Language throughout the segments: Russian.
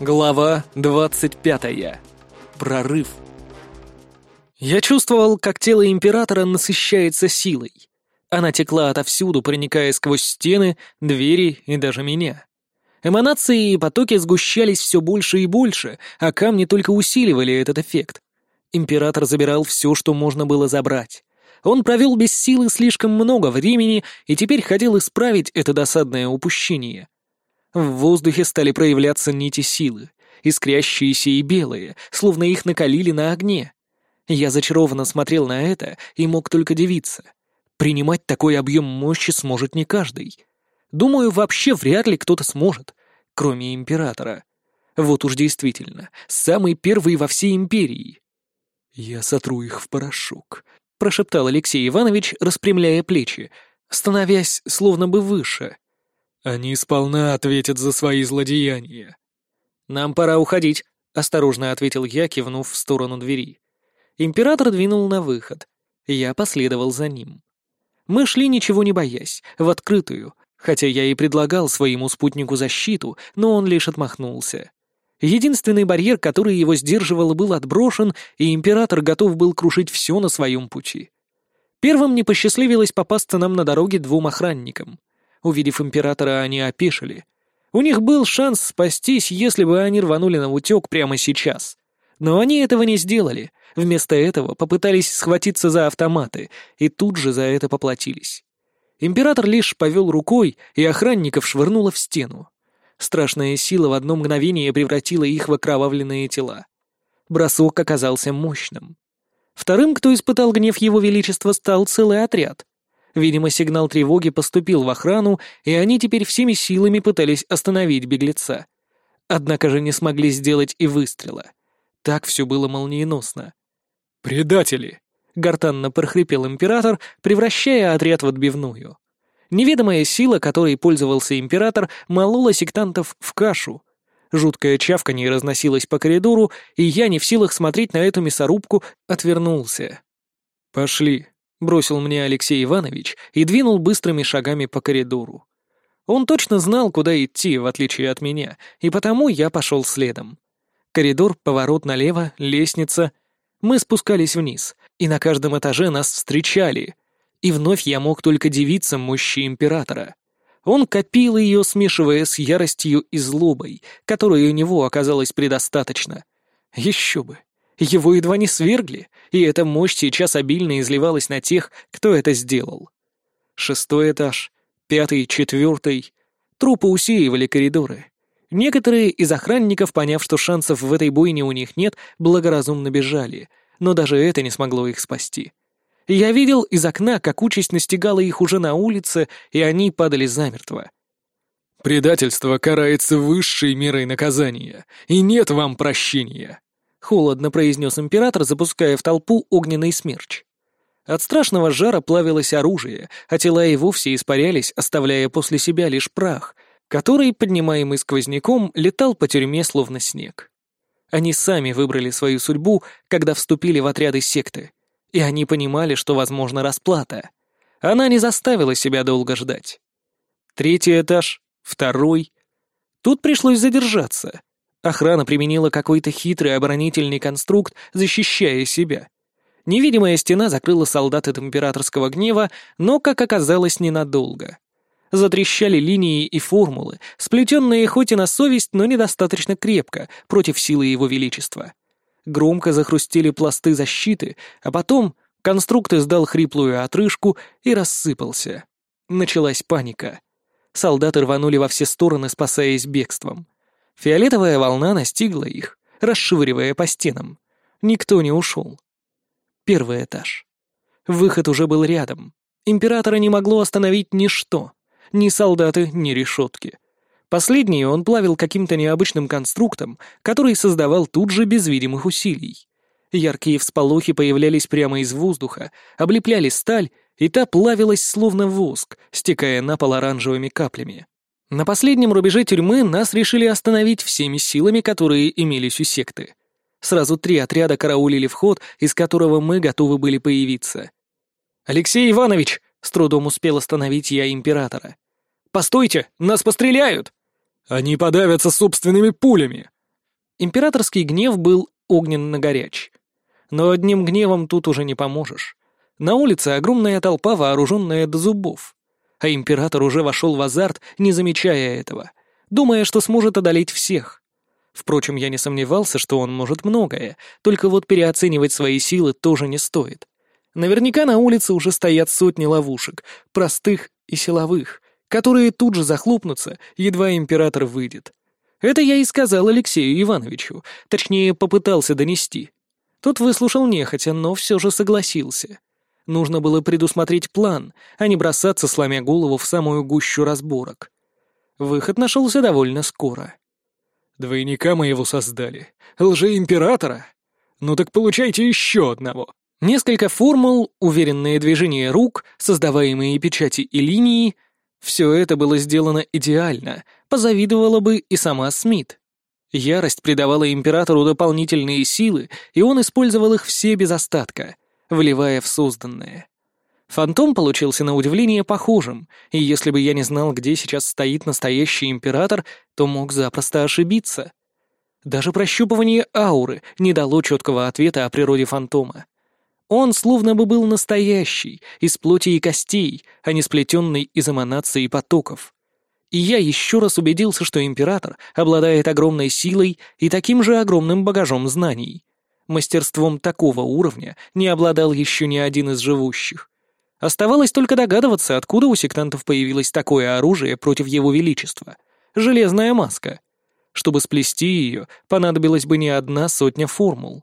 Глава 25. Прорыв. Я чувствовал, как тело императора насыщается силой. Она текла отовсюду, проникая сквозь стены, двери и даже меня. Эманации и потоки сгущались все больше и больше, а камни только усиливали этот эффект. Император забирал все, что можно было забрать. Он провел без силы слишком много времени и теперь хотел исправить это досадное упущение. В воздухе стали проявляться нити силы, искрящиеся и белые, словно их накалили на огне. Я зачарованно смотрел на это и мог только дивиться. Принимать такой объем мощи сможет не каждый. Думаю, вообще вряд ли кто-то сможет, кроме императора. Вот уж действительно, самый первый во всей империи. «Я сотру их в порошок», — прошептал Алексей Иванович, распрямляя плечи, становясь словно бы выше. «Они сполна ответят за свои злодеяния». «Нам пора уходить», — осторожно ответил я, кивнув в сторону двери. Император двинул на выход. Я последовал за ним. Мы шли, ничего не боясь, в открытую, хотя я и предлагал своему спутнику защиту, но он лишь отмахнулся. Единственный барьер, который его сдерживал, был отброшен, и император готов был крушить все на своем пути. Первым не посчастливилось попасться нам на дороге двум охранникам. Увидев императора, они опешили. У них был шанс спастись, если бы они рванули на утек прямо сейчас. Но они этого не сделали. Вместо этого попытались схватиться за автоматы, и тут же за это поплатились. Император лишь повел рукой, и охранников швырнуло в стену. Страшная сила в одно мгновение превратила их в окровавленные тела. Бросок оказался мощным. Вторым, кто испытал гнев его величества, стал целый отряд. Видимо, сигнал тревоги поступил в охрану, и они теперь всеми силами пытались остановить беглеца. Однако же не смогли сделать и выстрела. Так все было молниеносно. «Предатели!» — гортанно прохрипел император, превращая отряд в отбивную. Неведомая сила, которой пользовался император, молола сектантов в кашу. Жуткое чавканье разносилось по коридору, и я, не в силах смотреть на эту мясорубку, отвернулся. «Пошли», — бросил мне Алексей Иванович и двинул быстрыми шагами по коридору. Он точно знал, куда идти, в отличие от меня, и потому я пошел следом. Коридор, поворот налево, лестница. Мы спускались вниз, и на каждом этаже нас встречали. И вновь я мог только дивиться мощи императора. Он копил ее, смешивая с яростью и злобой, которой у него оказалось предостаточно. Еще бы. Его едва не свергли, и эта мощь сейчас обильно изливалась на тех, кто это сделал. Шестой этаж, пятый, четвертый. Трупы усеивали коридоры. Некоторые из охранников, поняв, что шансов в этой бойне у них нет, благоразумно бежали, но даже это не смогло их спасти. Я видел из окна, как участь настигала их уже на улице, и они падали замертво. «Предательство карается высшей мерой наказания, и нет вам прощения», — холодно произнес император, запуская в толпу огненный смерч. От страшного жара плавилось оружие, а тела и вовсе испарялись, оставляя после себя лишь прах, который, поднимаемый сквозняком, летал по тюрьме словно снег. Они сами выбрали свою судьбу, когда вступили в отряды секты, и они понимали, что возможна расплата. Она не заставила себя долго ждать. Третий этаж, второй. Тут пришлось задержаться. Охрана применила какой-то хитрый оборонительный конструкт, защищая себя. Невидимая стена закрыла солдат от императорского гнева, но, как оказалось, ненадолго. Затрещали линии и формулы, сплетенные хоть и на совесть, но недостаточно крепко, против силы его величества. Громко захрустели пласты защиты, а потом конструкт издал хриплую отрыжку и рассыпался. Началась паника. Солдаты рванули во все стороны, спасаясь бегством. Фиолетовая волна настигла их, расшвыривая по стенам. Никто не ушел. Первый этаж. Выход уже был рядом. Императора не могло остановить ничто. Ни солдаты, ни решетки. Последние он плавил каким-то необычным конструктом, который создавал тут же без видимых усилий. Яркие всполохи появлялись прямо из воздуха, облепляли сталь, и та плавилась словно воск, стекая на пол оранжевыми каплями. На последнем рубеже тюрьмы нас решили остановить всеми силами, которые имелись у секты. Сразу три отряда караулили вход, из которого мы готовы были появиться. «Алексей Иванович!» — с трудом успел остановить я императора. «Постойте! Нас постреляют!» «Они подавятся собственными пулями!» Императорский гнев был огненно-горяч. Но одним гневом тут уже не поможешь. На улице огромная толпа, вооруженная до зубов. А император уже вошел в азарт, не замечая этого, думая, что сможет одолеть всех. Впрочем, я не сомневался, что он может многое, только вот переоценивать свои силы тоже не стоит. Наверняка на улице уже стоят сотни ловушек, простых и силовых, которые тут же захлопнутся, едва император выйдет. Это я и сказал Алексею Ивановичу, точнее, попытался донести. Тот выслушал нехотя, но все же согласился. Нужно было предусмотреть план, а не бросаться, сломя голову в самую гущу разборок. Выход нашелся довольно скоро. «Двойника моего создали. Лжеимператора? Ну так получайте еще одного». Несколько формул, уверенные движения рук, создаваемые печати и линии — все это было сделано идеально, позавидовала бы и сама Смит. Ярость придавала императору дополнительные силы, и он использовал их все без остатка, вливая в созданное. Фантом получился на удивление похожим, и если бы я не знал, где сейчас стоит настоящий император, то мог запросто ошибиться. Даже прощупывание ауры не дало четкого ответа о природе фантома. Он словно бы был настоящий, из плоти и костей, а не сплетенный из эманаций и потоков. И я еще раз убедился, что император обладает огромной силой и таким же огромным багажом знаний. Мастерством такого уровня не обладал еще ни один из живущих. Оставалось только догадываться, откуда у сектантов появилось такое оружие против его величества. Железная маска. Чтобы сплести ее, понадобилась бы не одна сотня формул.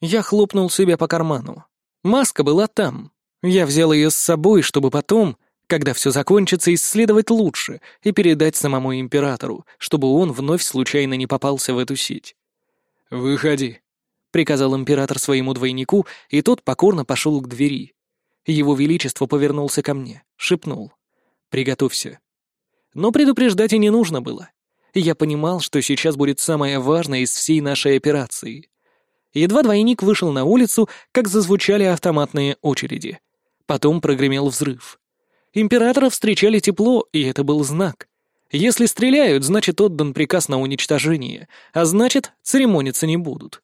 Я хлопнул себя по карману. Маска была там. Я взял ее с собой, чтобы потом, когда все закончится, исследовать лучше и передать самому императору, чтобы он вновь случайно не попался в эту сеть. «Выходи», — приказал император своему двойнику, и тот покорно пошел к двери. Его Величество повернулся ко мне, шепнул. «Приготовься». Но предупреждать и не нужно было. Я понимал, что сейчас будет самое важное из всей нашей операции. Едва двойник вышел на улицу, как зазвучали автоматные очереди. Потом прогремел взрыв. Императора встречали тепло, и это был знак. Если стреляют, значит отдан приказ на уничтожение, а значит, церемониться не будут.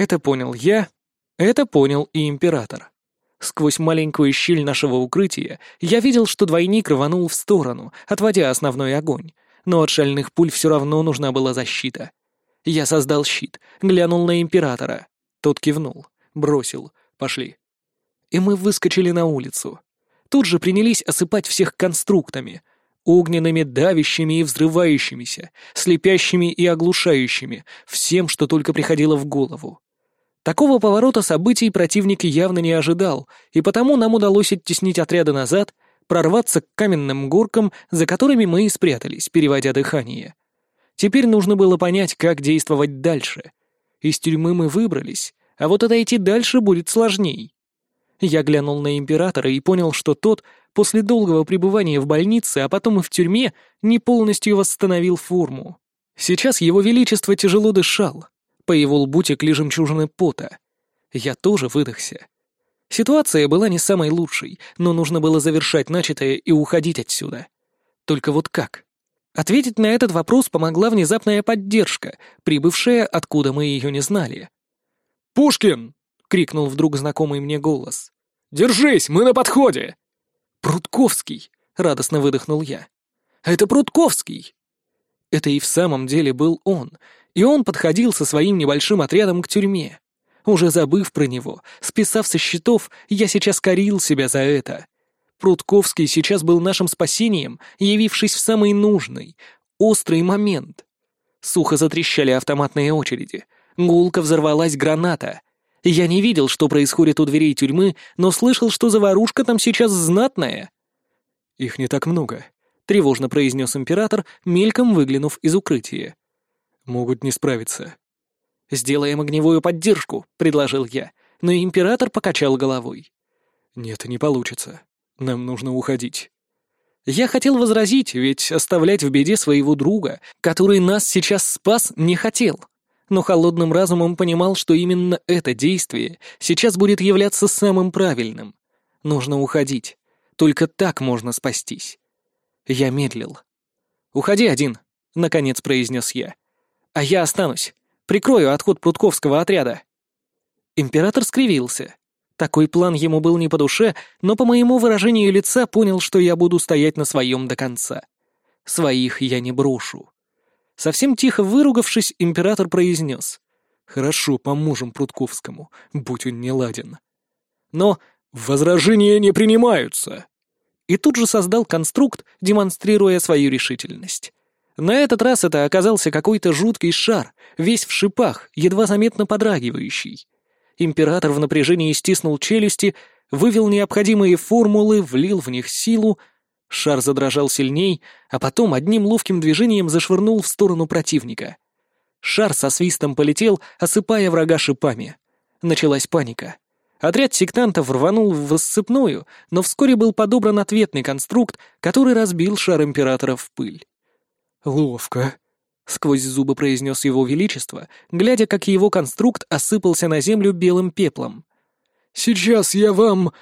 Это понял я, это понял и император. Сквозь маленькую щель нашего укрытия я видел, что двойник рванул в сторону, отводя основной огонь, но от шальных пуль все равно нужна была защита. Я создал щит, глянул на императора. Тот кивнул, бросил. Пошли. И мы выскочили на улицу. Тут же принялись осыпать всех конструктами. Огненными, давящими и взрывающимися, слепящими и оглушающими, всем, что только приходило в голову. Такого поворота событий противник явно не ожидал, и потому нам удалось оттеснить отряды назад, прорваться к каменным горкам, за которыми мы и спрятались, переводя дыхание. Теперь нужно было понять, как действовать дальше. Из тюрьмы мы выбрались, а вот отойти дальше будет сложней. Я глянул на императора и понял, что тот, после долгого пребывания в больнице, а потом и в тюрьме, не полностью восстановил форму. Сейчас его величество тяжело дышал. По его лбу текли жемчужины пота. Я тоже выдохся. Ситуация была не самой лучшей, но нужно было завершать начатое и уходить отсюда. Только вот как? Ответить на этот вопрос помогла внезапная поддержка, прибывшая, откуда мы ее не знали. «Пушкин!» — крикнул вдруг знакомый мне голос. «Держись, мы на подходе!» «Прутковский!» — радостно выдохнул я. «Это Прутковский!» Это и в самом деле был он, и он подходил со своим небольшим отрядом к тюрьме. Уже забыв про него, списав со счетов, я сейчас корил себя за это. Прутковский сейчас был нашим спасением, явившись в самый нужный, острый момент. Сухо затрещали автоматные очереди. Гулко взорвалась граната. Я не видел, что происходит у дверей тюрьмы, но слышал, что заварушка там сейчас знатная. «Их не так много», — тревожно произнес император, мельком выглянув из укрытия. «Могут не справиться». «Сделаем огневую поддержку», — предложил я, но император покачал головой. «Нет, не получится. Нам нужно уходить». Я хотел возразить, ведь оставлять в беде своего друга, который нас сейчас спас, не хотел. Но холодным разумом понимал, что именно это действие сейчас будет являться самым правильным. Нужно уходить. Только так можно спастись. Я медлил. «Уходи один», — наконец произнес я. «А я останусь. Прикрою отход Прутковского отряда». Император скривился. Такой план ему был не по душе, но по моему выражению лица понял, что я буду стоять на своем до конца. Своих я не брошу. Совсем тихо выругавшись, император произнес. «Хорошо, поможем Прутковскому, будь он не ладен». Но возражения не принимаются. И тут же создал конструкт, демонстрируя свою решительность. На этот раз это оказался какой-то жуткий шар, весь в шипах, едва заметно подрагивающий. Император в напряжении стиснул челюсти, вывел необходимые формулы, влил в них силу. Шар задрожал сильней, а потом одним ловким движением зашвырнул в сторону противника. Шар со свистом полетел, осыпая врага шипами. Началась паника. Отряд сектантов рванул в рассыпную, но вскоре был подобран ответный конструкт, который разбил шар императора в пыль. «Ловко», — сквозь зубы произнес его величество, глядя, как его конструкт осыпался на землю белым пеплом. «Сейчас я вам...»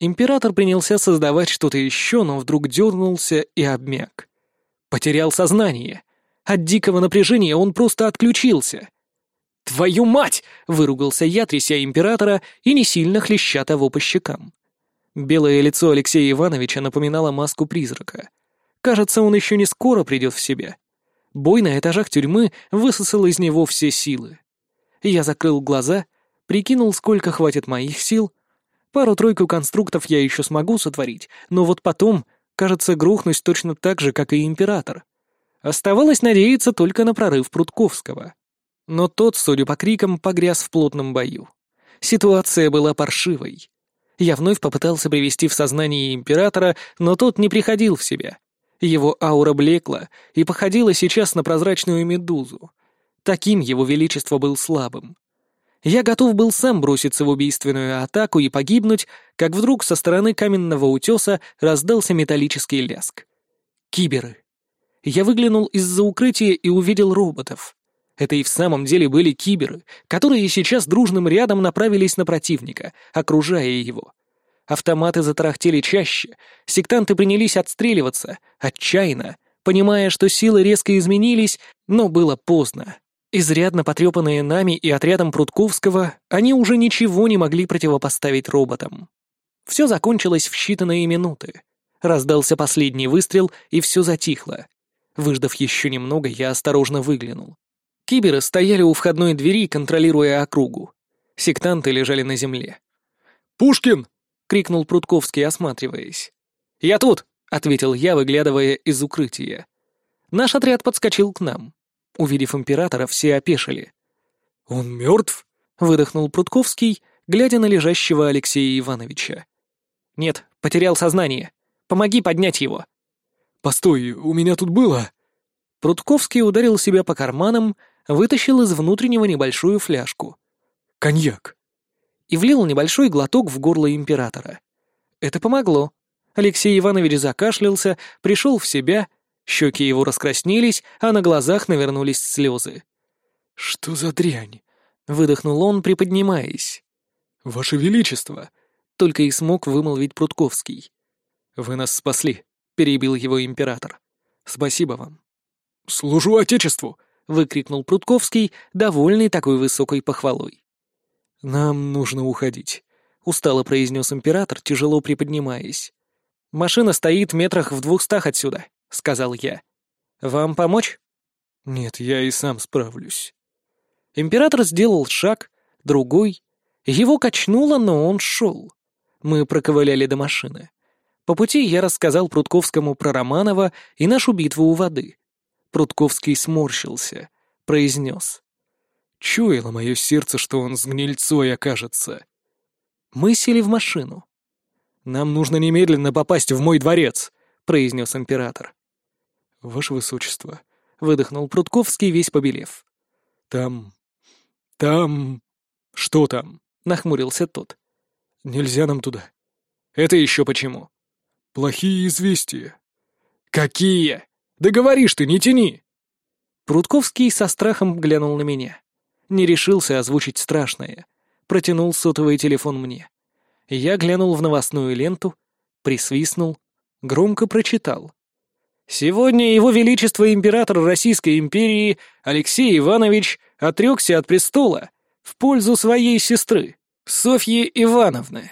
Император принялся создавать что-то еще, но вдруг дернулся и обмяк. Потерял сознание. От дикого напряжения он просто отключился. «Твою мать!» — выругался я, тряся императора и не сильно хлеща того по щекам. Белое лицо Алексея Ивановича напоминало маску призрака. Кажется, он еще не скоро придет в себя. Бой на этажах тюрьмы высосал из него все силы. Я закрыл глаза, прикинул, сколько хватит моих сил. Пару-тройку конструктов я еще смогу сотворить, но вот потом, кажется, грохнусь точно так же, как и император. Оставалось надеяться только на прорыв Прутковского. Но тот, судя по крикам, погряз в плотном бою. Ситуация была паршивой. Я вновь попытался привести в сознание императора, но тот не приходил в себя. Его аура блекла и походила сейчас на прозрачную медузу. Таким его величество был слабым. Я готов был сам броситься в убийственную атаку и погибнуть, как вдруг со стороны каменного утеса раздался металлический ляск. Киберы. Я выглянул из-за укрытия и увидел роботов. Это и в самом деле были киберы, которые сейчас дружным рядом направились на противника, окружая его. Автоматы затарахтели чаще, сектанты принялись отстреливаться, отчаянно, понимая, что силы резко изменились, но было поздно. Изрядно потрепанные нами и отрядом Прутковского, они уже ничего не могли противопоставить роботам. Все закончилось в считанные минуты. Раздался последний выстрел, и все затихло. Выждав еще немного, я осторожно выглянул. Киберы стояли у входной двери, контролируя округу. Сектанты лежали на земле. «Пушкин!» — крикнул Прутковский, осматриваясь. «Я тут!» — ответил я, выглядывая из укрытия. Наш отряд подскочил к нам. Увидев императора, все опешили. «Он мертв?» — выдохнул Прутковский, глядя на лежащего Алексея Ивановича. «Нет, потерял сознание. Помоги поднять его». «Постой, у меня тут было...» Прутковский ударил себя по карманам, вытащил из внутреннего небольшую фляжку. «Коньяк!» И влил небольшой глоток в горло императора. Это помогло. Алексей Иванович закашлялся, пришел в себя, щеки его раскраснелись, а на глазах навернулись слезы. «Что за дрянь?» — выдохнул он, приподнимаясь. «Ваше Величество!» — только и смог вымолвить Прутковский. «Вы нас спасли», — перебил его император. «Спасибо вам». «Служу Отечеству!» — выкрикнул Прутковский, довольный такой высокой похвалой. «Нам нужно уходить», — устало произнес император, тяжело приподнимаясь. «Машина стоит метрах в двухстах отсюда», — сказал я. «Вам помочь?» «Нет, я и сам справлюсь». Император сделал шаг, другой. Его качнуло, но он шел. Мы проковыляли до машины. По пути я рассказал Прутковскому про Романова и нашу битву у воды. Прутковский сморщился, произнес. Чуяло мое сердце, что он с гнильцой окажется. Мы сели в машину. «Нам нужно немедленно попасть в мой дворец», — произнес император. «Ваше высочество», — выдохнул Прутковский, весь побелев. «Там... там... что там?» — нахмурился тот. «Нельзя нам туда». «Это еще почему?» «Плохие известия». «Какие? Да говоришь ты, не тяни!» Прутковский со страхом глянул на меня. Не решился озвучить страшное. Протянул сотовый телефон мне. Я глянул в новостную ленту, присвистнул, громко прочитал. Сегодня Его Величество Император Российской империи Алексей Иванович отрекся от престола в пользу своей сестры, Софьи Ивановны.